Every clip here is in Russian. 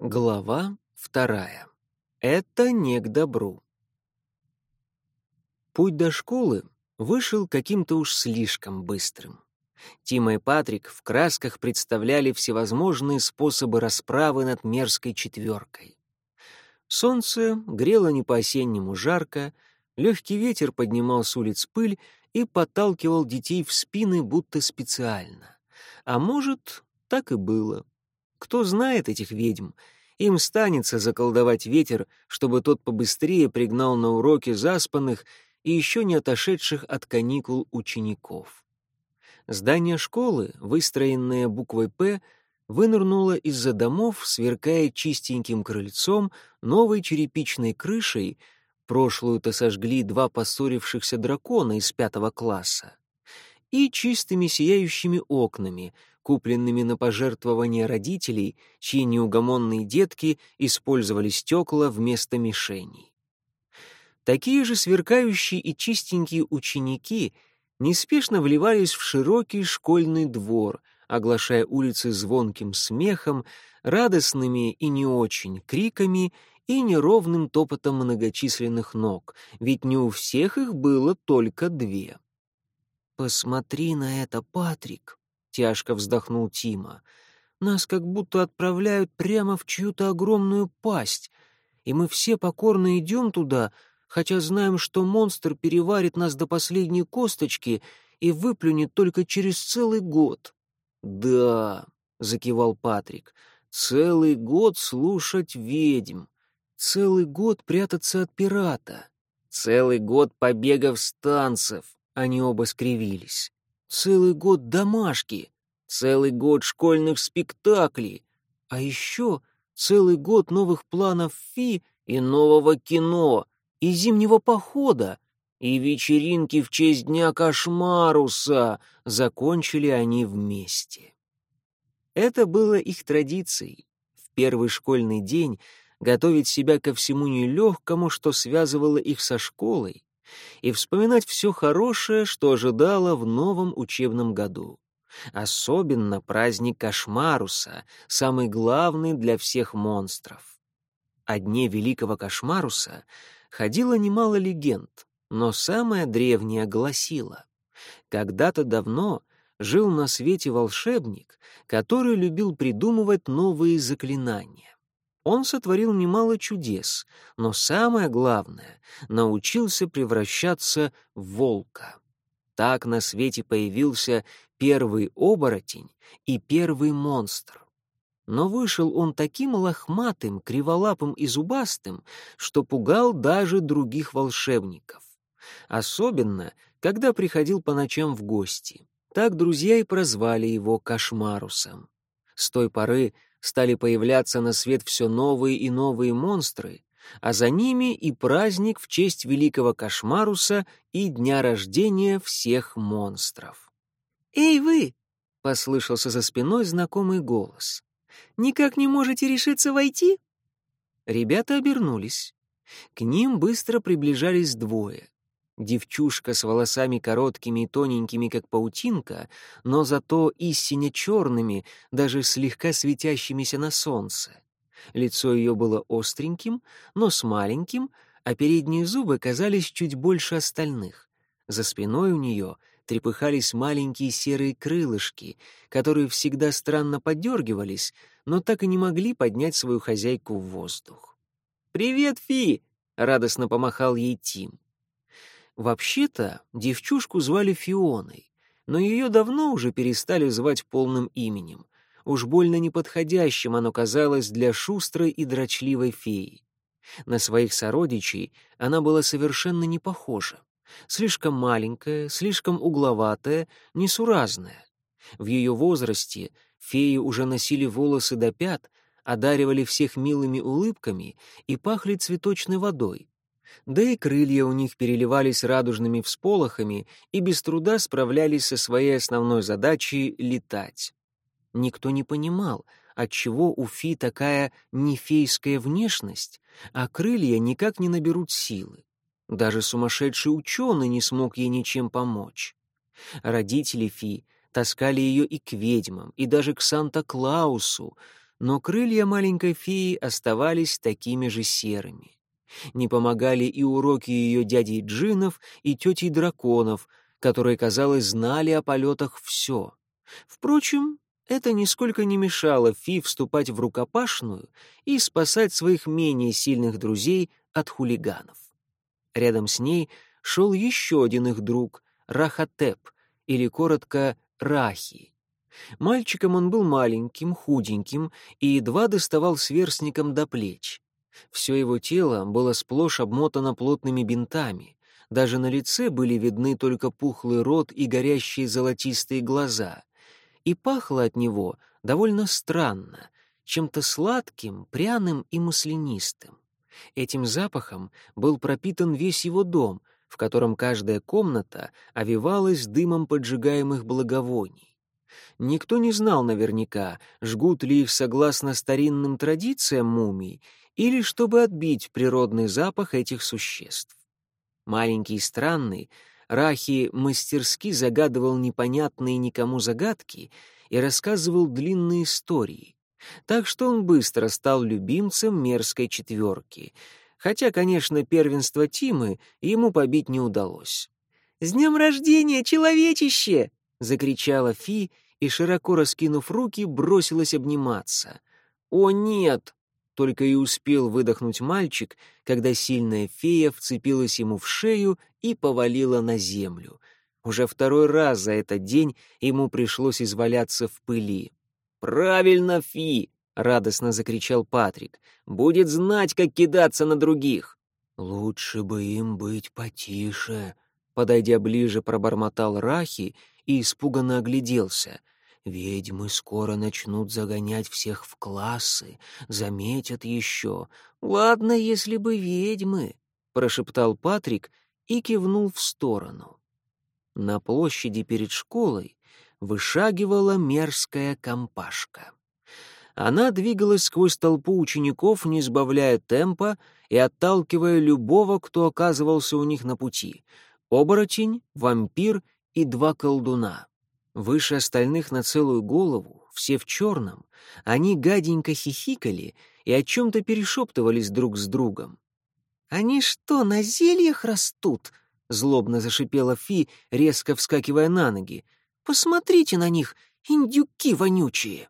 Глава вторая. Это не к добру. Путь до школы вышел каким-то уж слишком быстрым. Тима и Патрик в красках представляли всевозможные способы расправы над мерзкой четверкой. Солнце грело не по-осеннему жарко, легкий ветер поднимал с улиц пыль и подталкивал детей в спины будто специально. А может, так и было. Кто знает этих ведьм? Им станется заколдовать ветер, чтобы тот побыстрее пригнал на уроки заспанных и еще не отошедших от каникул учеников. Здание школы, выстроенное буквой «П», вынырнуло из-за домов, сверкая чистеньким крыльцом, новой черепичной крышей, прошлую-то сожгли два поссорившихся дракона из пятого класса, и чистыми сияющими окнами — купленными на пожертвования родителей, чьи неугомонные детки использовали стекла вместо мишеней. Такие же сверкающие и чистенькие ученики неспешно вливались в широкий школьный двор, оглашая улицы звонким смехом, радостными и не очень криками и неровным топотом многочисленных ног, ведь не у всех их было только две. «Посмотри на это, Патрик!» Тяжко вздохнул Тима. Нас как будто отправляют прямо в чью-то огромную пасть, и мы все покорно идем туда, хотя знаем, что монстр переварит нас до последней косточки и выплюнет только через целый год. Да, закивал Патрик. Целый год слушать ведьм, целый год прятаться от пирата, целый год побегов с танцев. Они оба скривились. Целый год домашки, целый год школьных спектаклей, а еще целый год новых планов Фи и нового кино, и зимнего похода, и вечеринки в честь Дня Кошмаруса закончили они вместе. Это было их традицией. В первый школьный день готовить себя ко всему нелегкому, что связывало их со школой, и вспоминать все хорошее, что ожидало в новом учебном году. Особенно праздник Кошмаруса, самый главный для всех монстров. О дне Великого Кошмаруса ходило немало легенд, но самая древняя гласила. Когда-то давно жил на свете волшебник, который любил придумывать новые заклинания. Он сотворил немало чудес, но самое главное — научился превращаться в волка. Так на свете появился первый оборотень и первый монстр. Но вышел он таким лохматым, криволапым и зубастым, что пугал даже других волшебников. Особенно, когда приходил по ночам в гости. Так друзья и прозвали его Кошмарусом. С той поры стали появляться на свет все новые и новые монстры, а за ними и праздник в честь великого Кошмаруса и дня рождения всех монстров. «Эй, вы!» — послышался за спиной знакомый голос. «Никак не можете решиться войти?» Ребята обернулись. К ним быстро приближались двое. Девчушка с волосами короткими и тоненькими, как паутинка, но зато истинно черными, даже слегка светящимися на солнце. Лицо ее было остреньким, нос маленьким, а передние зубы казались чуть больше остальных. За спиной у нее трепыхались маленькие серые крылышки, которые всегда странно подергивались, но так и не могли поднять свою хозяйку в воздух. «Привет, Фи!» — радостно помахал ей Тим. Вообще-то девчушку звали Фионой, но ее давно уже перестали звать полным именем. Уж больно неподходящим оно казалось для шустрой и дрочливой феи. На своих сородичей она была совершенно не похожа. Слишком маленькая, слишком угловатая, несуразная. В ее возрасте феи уже носили волосы до пят, одаривали всех милыми улыбками и пахли цветочной водой да и крылья у них переливались радужными всполохами и без труда справлялись со своей основной задачей — летать. Никто не понимал, отчего у Фи такая нефейская внешность, а крылья никак не наберут силы. Даже сумасшедший ученый не смог ей ничем помочь. Родители Фи таскали ее и к ведьмам, и даже к Санта-Клаусу, но крылья маленькой феи оставались такими же серыми. Не помогали и уроки ее дядей Джинов и тетей Драконов, которые, казалось, знали о полетах все. Впрочем, это нисколько не мешало Фи вступать в рукопашную и спасать своих менее сильных друзей от хулиганов. Рядом с ней шел еще один их друг, Рахатеп, или коротко Рахи. Мальчиком он был маленьким, худеньким и едва доставал сверстникам до плеч. Все его тело было сплошь обмотано плотными бинтами. Даже на лице были видны только пухлый рот и горящие золотистые глаза. И пахло от него довольно странно, чем-то сладким, пряным и маслянистым. Этим запахом был пропитан весь его дом, в котором каждая комната овивалась дымом поджигаемых благовоний. Никто не знал наверняка, жгут ли их согласно старинным традициям мумий, или чтобы отбить природный запах этих существ. Маленький и странный, Рахи мастерски загадывал непонятные никому загадки и рассказывал длинные истории, так что он быстро стал любимцем мерзкой четверки, хотя, конечно, первенство Тимы ему побить не удалось. «С днем рождения, человечище!» — закричала Фи и, широко раскинув руки, бросилась обниматься. «О, нет!» — только и успел выдохнуть мальчик, когда сильная фея вцепилась ему в шею и повалила на землю. Уже второй раз за этот день ему пришлось изваляться в пыли. «Правильно, Фи!» — радостно закричал Патрик. «Будет знать, как кидаться на других!» «Лучше бы им быть потише», — подойдя ближе, пробормотал Рахи и испуганно огляделся. «Ведьмы скоро начнут загонять всех в классы, заметят еще. Ладно, если бы ведьмы», — прошептал Патрик и кивнул в сторону. На площади перед школой вышагивала мерзкая компашка. Она двигалась сквозь толпу учеников, не сбавляя темпа и отталкивая любого, кто оказывался у них на пути — оборотень, вампир и два колдуна. Выше остальных на целую голову, все в черном, они гаденько хихикали и о чем-то перешептывались друг с другом. «Они что, на зельях растут?» — злобно зашипела Фи, резко вскакивая на ноги. Посмотрите на них, индюки вонючие!»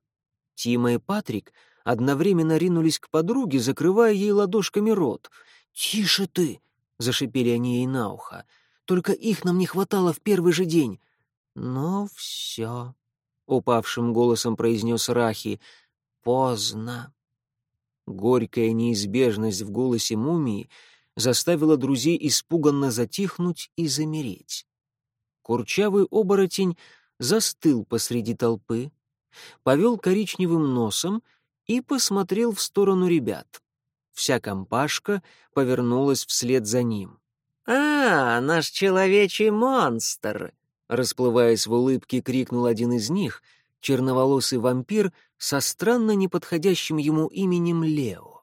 Тима и Патрик одновременно ринулись к подруге, закрывая ей ладошками рот. «Тише ты!» — зашипели они ей на ухо. «Только их нам не хватало в первый же день». «Но все», — упавшим голосом произнес Рахи, — «поздно». Горькая неизбежность в голосе мумии заставила друзей испуганно затихнуть и замереть. Курчавый оборотень застыл посреди толпы, повел коричневым носом и посмотрел в сторону ребят. Вся компашка повернулась вслед за ним. «А, наш человечий монстр!» Расплываясь в улыбке, крикнул один из них, черноволосый вампир со странно неподходящим ему именем Лео.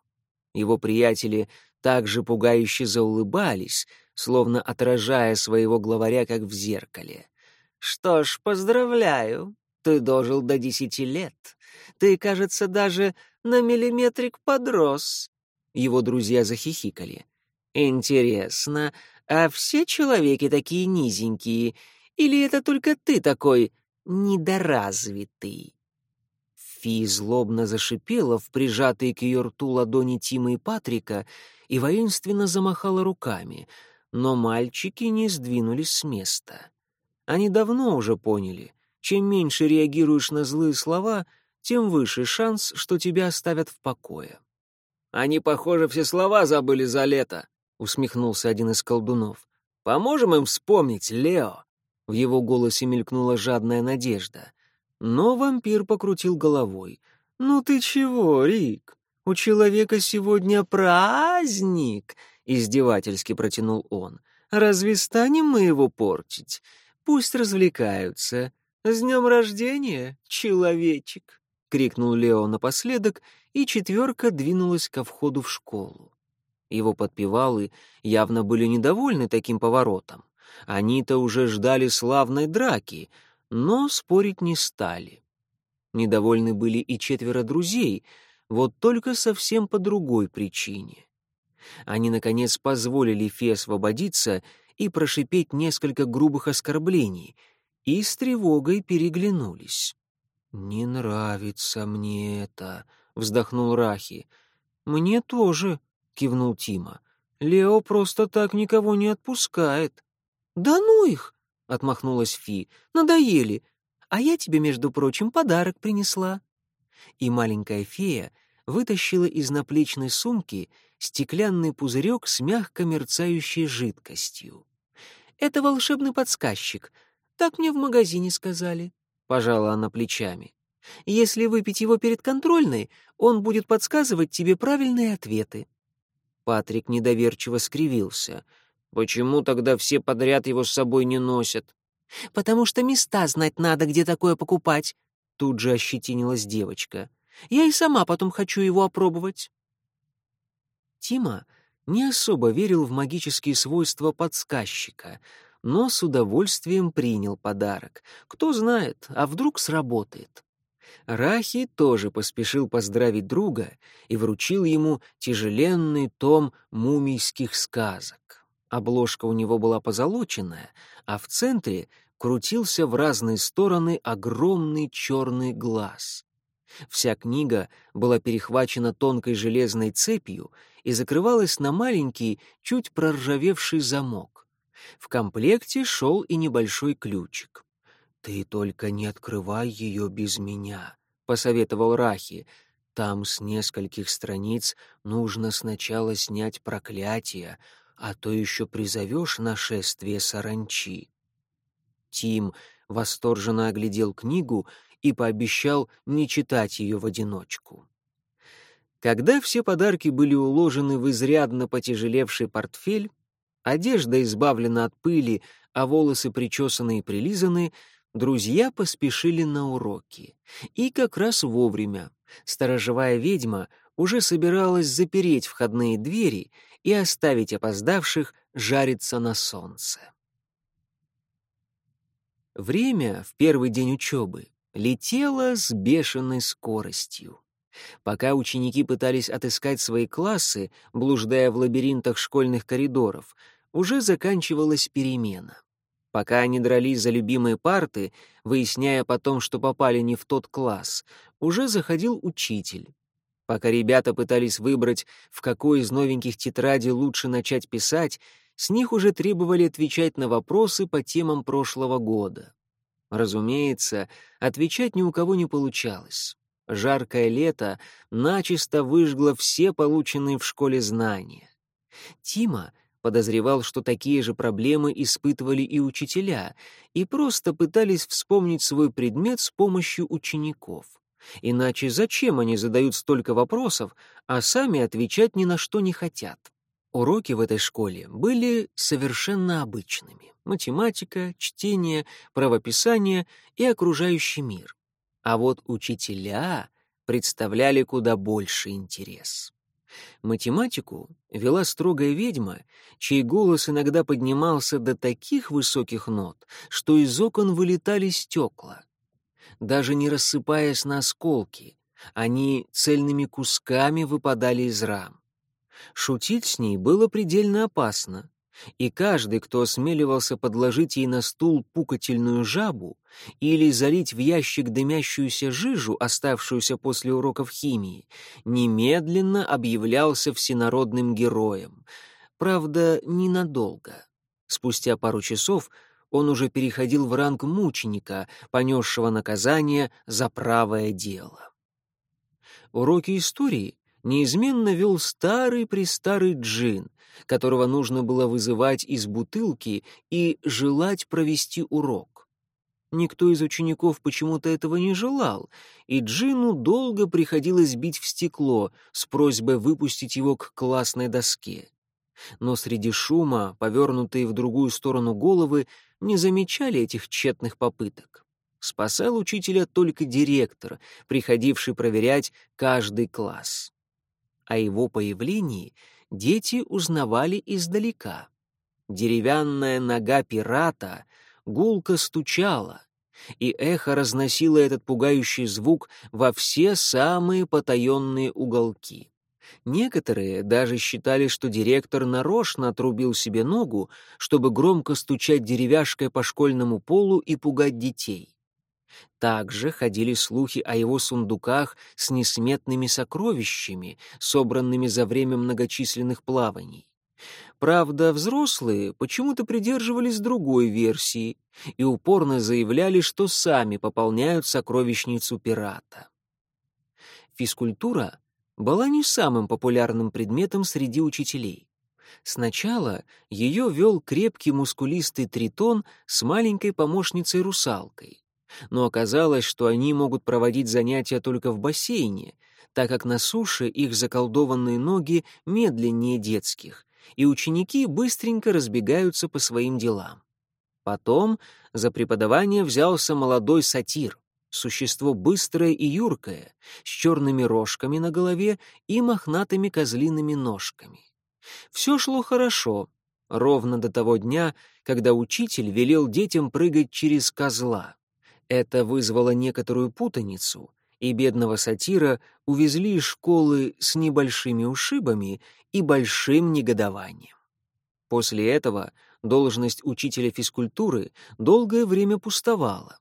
Его приятели также пугающе заулыбались, словно отражая своего главаря, как в зеркале. «Что ж, поздравляю, ты дожил до десяти лет. Ты, кажется, даже на миллиметрик подрос». Его друзья захихикали. «Интересно, а все человеки такие низенькие? Или это только ты такой недоразвитый?» Фи злобно зашипела в прижатые к ее рту ладони Тима и Патрика и воинственно замахала руками, но мальчики не сдвинулись с места. Они давно уже поняли, чем меньше реагируешь на злые слова, тем выше шанс, что тебя оставят в покое. «Они, похоже, все слова забыли за лето», — усмехнулся один из колдунов. «Поможем им вспомнить, Лео?» В его голосе мелькнула жадная надежда. Но вампир покрутил головой. «Ну ты чего, Рик? У человека сегодня праздник!» — издевательски протянул он. «Разве станем мы его портить? Пусть развлекаются. С днем рождения, человечек!» — крикнул Лео напоследок, и четверка двинулась ко входу в школу. Его подпевалы явно были недовольны таким поворотом. Они-то уже ждали славной драки, но спорить не стали. Недовольны были и четверо друзей, вот только совсем по другой причине. Они, наконец, позволили Фе освободиться и прошипеть несколько грубых оскорблений, и с тревогой переглянулись. «Не нравится мне это», — вздохнул Рахи. «Мне тоже», — кивнул Тима. «Лео просто так никого не отпускает». «Да ну их!» — отмахнулась Фи. «Надоели. А я тебе, между прочим, подарок принесла». И маленькая фея вытащила из наплечной сумки стеклянный пузырек с мягко мерцающей жидкостью. «Это волшебный подсказчик. Так мне в магазине сказали», — пожала она плечами. «Если выпить его перед контрольной, он будет подсказывать тебе правильные ответы». Патрик недоверчиво скривился. «Почему тогда все подряд его с собой не носят?» «Потому что места знать надо, где такое покупать», — тут же ощетинилась девочка. «Я и сама потом хочу его опробовать». Тима не особо верил в магические свойства подсказчика, но с удовольствием принял подарок. Кто знает, а вдруг сработает. Рахи тоже поспешил поздравить друга и вручил ему тяжеленный том мумийских сказок. Обложка у него была позолоченная, а в центре крутился в разные стороны огромный черный глаз. Вся книга была перехвачена тонкой железной цепью и закрывалась на маленький, чуть проржавевший замок. В комплекте шел и небольшой ключик. «Ты только не открывай ее без меня», — посоветовал Рахи. «Там с нескольких страниц нужно сначала снять проклятие, а то еще призовешь нашествие саранчи». Тим восторженно оглядел книгу и пообещал не читать ее в одиночку. Когда все подарки были уложены в изрядно потяжелевший портфель, одежда избавлена от пыли, а волосы причесаны и прилизаны, друзья поспешили на уроки. И как раз вовремя. Сторожевая ведьма уже собиралась запереть входные двери и оставить опоздавших жариться на солнце. Время в первый день учебы летело с бешеной скоростью. Пока ученики пытались отыскать свои классы, блуждая в лабиринтах школьных коридоров, уже заканчивалась перемена. Пока они дрались за любимые парты, выясняя потом, что попали не в тот класс, уже заходил учитель. Пока ребята пытались выбрать, в какой из новеньких тетрадей лучше начать писать, с них уже требовали отвечать на вопросы по темам прошлого года. Разумеется, отвечать ни у кого не получалось. Жаркое лето начисто выжгло все полученные в школе знания. Тима подозревал, что такие же проблемы испытывали и учителя, и просто пытались вспомнить свой предмет с помощью учеников. Иначе зачем они задают столько вопросов, а сами отвечать ни на что не хотят? Уроки в этой школе были совершенно обычными. Математика, чтение, правописание и окружающий мир. А вот учителя представляли куда больше интерес. Математику вела строгая ведьма, чей голос иногда поднимался до таких высоких нот, что из окон вылетали стекла. Даже не рассыпаясь на осколки, они цельными кусками выпадали из рам. Шутить с ней было предельно опасно, и каждый, кто осмеливался подложить ей на стул пукательную жабу или залить в ящик дымящуюся жижу, оставшуюся после уроков химии, немедленно объявлялся всенародным героем. Правда, ненадолго. Спустя пару часов он уже переходил в ранг мученика, понесшего наказание за правое дело. Уроки истории неизменно вел старый-престарый джин, которого нужно было вызывать из бутылки и желать провести урок. Никто из учеников почему-то этого не желал, и Джину долго приходилось бить в стекло с просьбой выпустить его к классной доске. Но среди шума, повернутые в другую сторону головы, не замечали этих тщетных попыток. Спасал учителя только директор, приходивший проверять каждый класс. О его появлении дети узнавали издалека. Деревянная нога пирата гулко стучала, и эхо разносило этот пугающий звук во все самые потаенные уголки. Некоторые даже считали, что директор нарочно отрубил себе ногу, чтобы громко стучать деревяшкой по школьному полу и пугать детей. Также ходили слухи о его сундуках с несметными сокровищами, собранными за время многочисленных плаваний. Правда, взрослые почему-то придерживались другой версии и упорно заявляли, что сами пополняют сокровищницу пирата. Физкультура была не самым популярным предметом среди учителей. Сначала ее вел крепкий мускулистый тритон с маленькой помощницей-русалкой. Но оказалось, что они могут проводить занятия только в бассейне, так как на суше их заколдованные ноги медленнее детских, и ученики быстренько разбегаются по своим делам. Потом за преподавание взялся молодой сатир, существо быстрое и юркое, с черными рожками на голове и мохнатыми козлиными ножками. Все шло хорошо, ровно до того дня, когда учитель велел детям прыгать через козла. Это вызвало некоторую путаницу, и бедного сатира увезли из школы с небольшими ушибами и большим негодованием. После этого должность учителя физкультуры долгое время пустовала,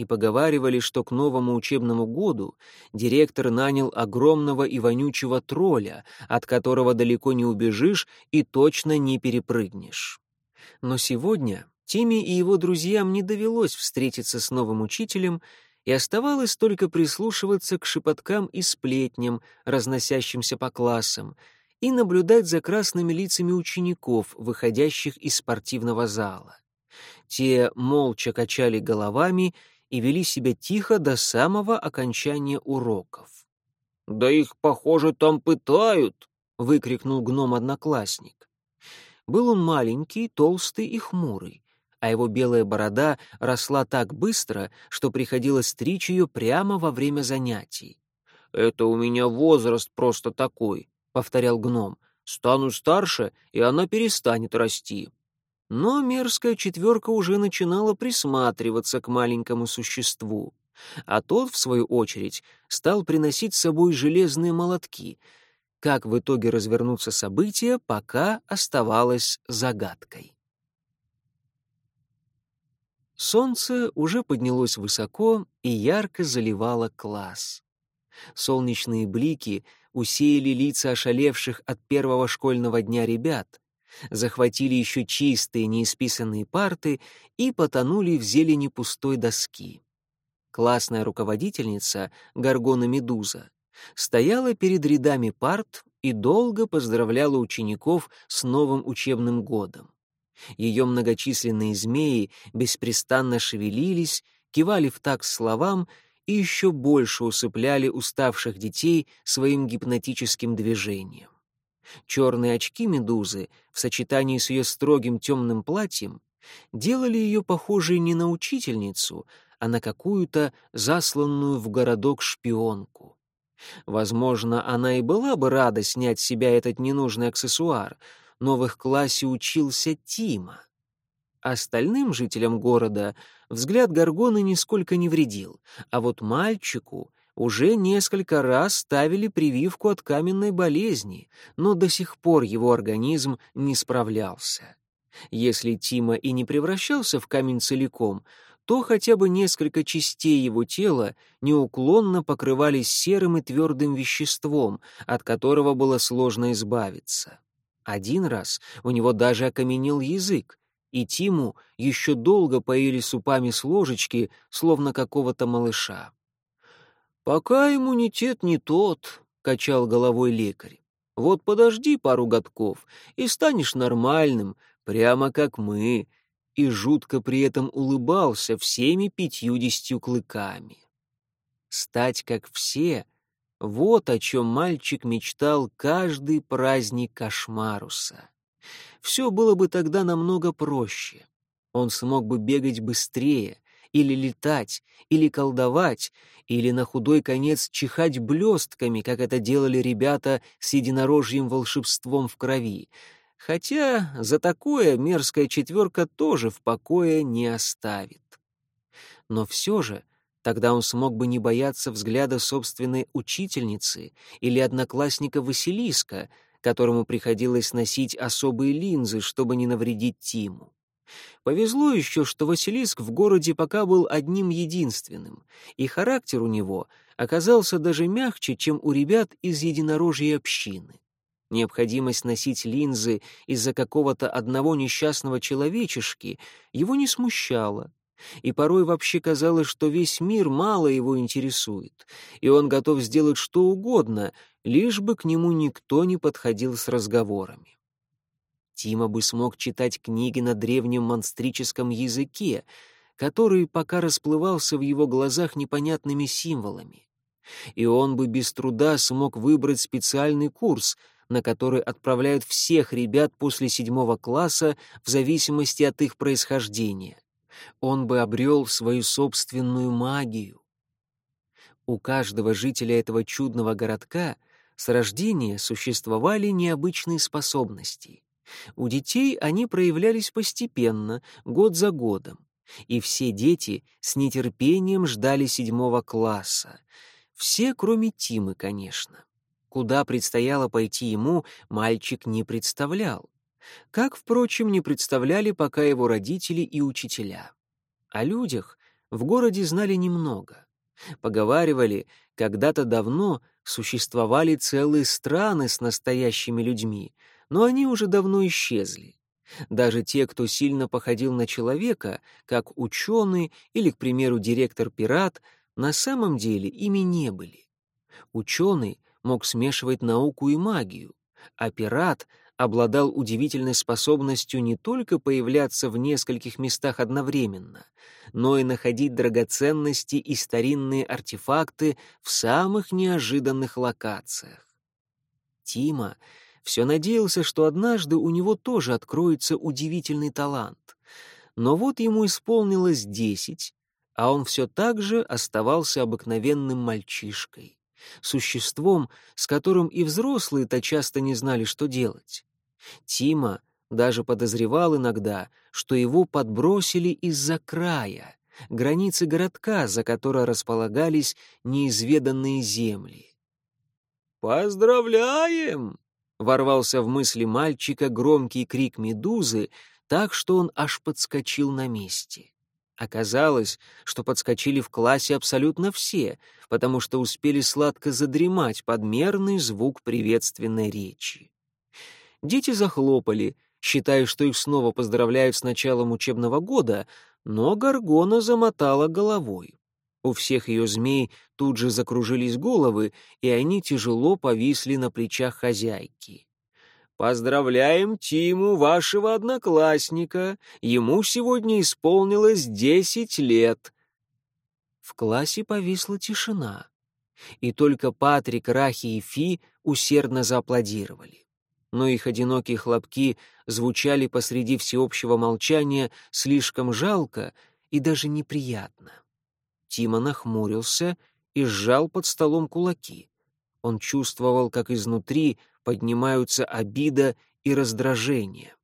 и поговаривали, что к новому учебному году директор нанял огромного и вонючего тролля, от которого далеко не убежишь и точно не перепрыгнешь. Но сегодня Тиме и его друзьям не довелось встретиться с новым учителем, и оставалось только прислушиваться к шепоткам и сплетням, разносящимся по классам, и наблюдать за красными лицами учеников, выходящих из спортивного зала. Те молча качали головами и вели себя тихо до самого окончания уроков. «Да их, похоже, там пытают!» — выкрикнул гном-одноклассник. Был он маленький, толстый и хмурый, а его белая борода росла так быстро, что приходилось стричь ее прямо во время занятий. «Это у меня возраст просто такой», — повторял гном. «Стану старше, и она перестанет расти». Но мерзкая четверка уже начинала присматриваться к маленькому существу, а тот, в свою очередь, стал приносить с собой железные молотки. Как в итоге развернутся события, пока оставалось загадкой. Солнце уже поднялось высоко и ярко заливало класс. Солнечные блики усеяли лица ошалевших от первого школьного дня ребят, захватили еще чистые неисписанные парты и потонули в зелени пустой доски. Классная руководительница, Гаргона Медуза, стояла перед рядами парт и долго поздравляла учеников с новым учебным годом. Ее многочисленные змеи беспрестанно шевелились, кивали в такт словам и еще больше усыпляли уставших детей своим гипнотическим движением. Черные очки медузы в сочетании с ее строгим темным платьем делали ее похожей не на учительницу, а на какую-то засланную в городок шпионку. Возможно, она и была бы рада снять с себя этот ненужный аксессуар, но в их классе учился Тима. Остальным жителям города взгляд Горгоны нисколько не вредил, а вот мальчику уже несколько раз ставили прививку от каменной болезни, но до сих пор его организм не справлялся. Если Тима и не превращался в камень целиком, то хотя бы несколько частей его тела неуклонно покрывались серым и твердым веществом, от которого было сложно избавиться. Один раз у него даже окаменел язык, и Тиму еще долго поили супами с ложечки, словно какого-то малыша. «Пока иммунитет не тот», — качал головой лекарь. «Вот подожди пару годков, и станешь нормальным, прямо как мы», и жутко при этом улыбался всеми пятьюдесятью клыками. Стать как все — вот о чем мальчик мечтал каждый праздник Кошмаруса. Все было бы тогда намного проще. Он смог бы бегать быстрее, или летать, или колдовать, или на худой конец чихать блестками, как это делали ребята с единорожьим волшебством в крови. Хотя за такое мерзкая четверка тоже в покое не оставит. Но все же тогда он смог бы не бояться взгляда собственной учительницы или одноклассника Василиска, которому приходилось носить особые линзы, чтобы не навредить Тиму. Повезло еще, что Василиск в городе пока был одним единственным, и характер у него оказался даже мягче, чем у ребят из единорожьей общины. Необходимость носить линзы из-за какого-то одного несчастного человечешки его не смущала, и порой вообще казалось, что весь мир мало его интересует, и он готов сделать что угодно, лишь бы к нему никто не подходил с разговорами. Тима бы смог читать книги на древнем монстрическом языке, который пока расплывался в его глазах непонятными символами. И он бы без труда смог выбрать специальный курс, на который отправляют всех ребят после седьмого класса в зависимости от их происхождения. Он бы обрел свою собственную магию. У каждого жителя этого чудного городка с рождения существовали необычные способности. У детей они проявлялись постепенно, год за годом, и все дети с нетерпением ждали седьмого класса. Все, кроме Тимы, конечно. Куда предстояло пойти ему, мальчик не представлял. Как, впрочем, не представляли пока его родители и учителя. О людях в городе знали немного. Поговаривали, когда-то давно существовали целые страны с настоящими людьми, но они уже давно исчезли. Даже те, кто сильно походил на человека, как ученый или, к примеру, директор-пират, на самом деле ими не были. Ученый мог смешивать науку и магию, а пират обладал удивительной способностью не только появляться в нескольких местах одновременно, но и находить драгоценности и старинные артефакты в самых неожиданных локациях. Тима все надеялся, что однажды у него тоже откроется удивительный талант. Но вот ему исполнилось десять, а он все так же оставался обыкновенным мальчишкой, существом, с которым и взрослые-то часто не знали, что делать. Тима даже подозревал иногда, что его подбросили из-за края, границы городка, за которой располагались неизведанные земли. «Поздравляем!» Ворвался в мысли мальчика громкий крик медузы, так что он аж подскочил на месте. Оказалось, что подскочили в классе абсолютно все, потому что успели сладко задремать под мерный звук приветственной речи. Дети захлопали, считая, что их снова поздравляют с началом учебного года, но Гаргона замотала головой. У всех ее змей тут же закружились головы, и они тяжело повисли на плечах хозяйки. «Поздравляем Тиму, вашего одноклассника! Ему сегодня исполнилось десять лет!» В классе повисла тишина, и только Патрик, Рахи и Фи усердно зааплодировали. Но их одинокие хлопки звучали посреди всеобщего молчания слишком жалко и даже неприятно. Тима нахмурился и сжал под столом кулаки. Он чувствовал, как изнутри поднимаются обида и раздражение.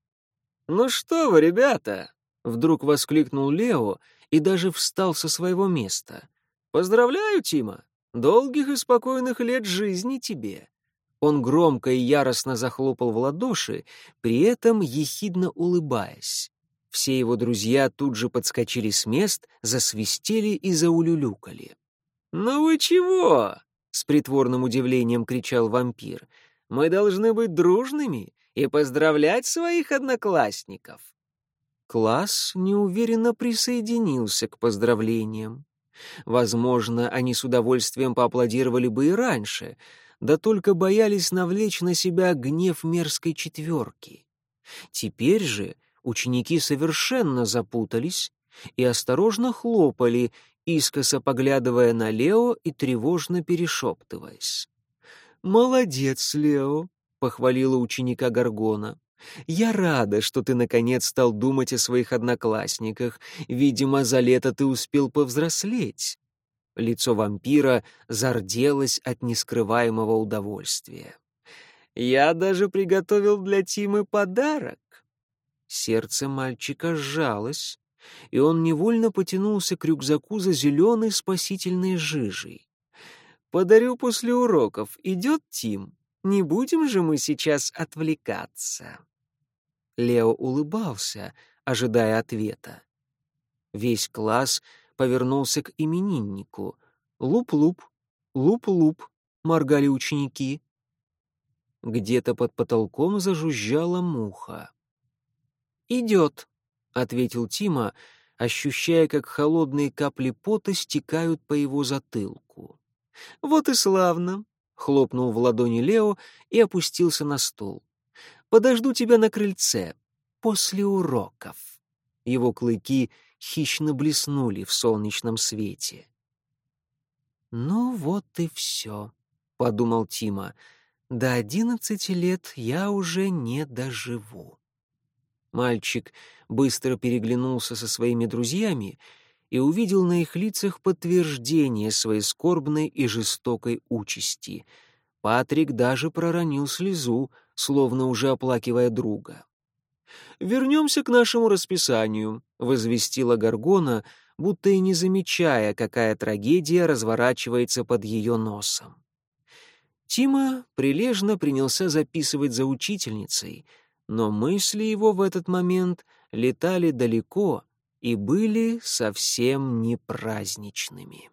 «Ну что вы, ребята!» — вдруг воскликнул Лео и даже встал со своего места. «Поздравляю, Тима! Долгих и спокойных лет жизни тебе!» Он громко и яростно захлопал в ладоши, при этом ехидно улыбаясь. Все его друзья тут же подскочили с мест, засвистели и заулюлюкали. «Ну вы чего?» — с притворным удивлением кричал вампир. «Мы должны быть дружными и поздравлять своих одноклассников». Класс неуверенно присоединился к поздравлениям. Возможно, они с удовольствием поаплодировали бы и раньше, да только боялись навлечь на себя гнев мерзкой четверки. Теперь же ученики совершенно запутались и осторожно хлопали, искоса поглядывая на Лео и тревожно перешептываясь. «Молодец, Лео!» — похвалила ученика Гаргона. «Я рада, что ты наконец стал думать о своих одноклассниках. Видимо, за лето ты успел повзрослеть». Лицо вампира зарделось от нескрываемого удовольствия. «Я даже приготовил для Тимы подарок». Сердце мальчика сжалось. и он невольно потянулся к рюкзаку за зеленой спасительной жижей. «Подарю после уроков. Идет, Тим? Не будем же мы сейчас отвлекаться?» Лео улыбался, ожидая ответа. Весь класс повернулся к имениннику. «Луп-луп, луп-луп», — моргали ученики. Где-то под потолком зажужжала муха. «Идет», — ответил Тима, ощущая, как холодные капли пота стекают по его затылку. «Вот и славно», — хлопнул в ладони Лео и опустился на стул. «Подожду тебя на крыльце, после уроков». Его клыки хищно блеснули в солнечном свете. «Ну вот и все», — подумал Тима. «До одиннадцати лет я уже не доживу». Мальчик быстро переглянулся со своими друзьями и увидел на их лицах подтверждение своей скорбной и жестокой участи. Патрик даже проронил слезу, словно уже оплакивая друга. «Вернемся к нашему расписанию», — возвестила Гаргона, будто и не замечая, какая трагедия разворачивается под ее носом. Тима прилежно принялся записывать за учительницей, но мысли его в этот момент летали далеко и были совсем не праздничными.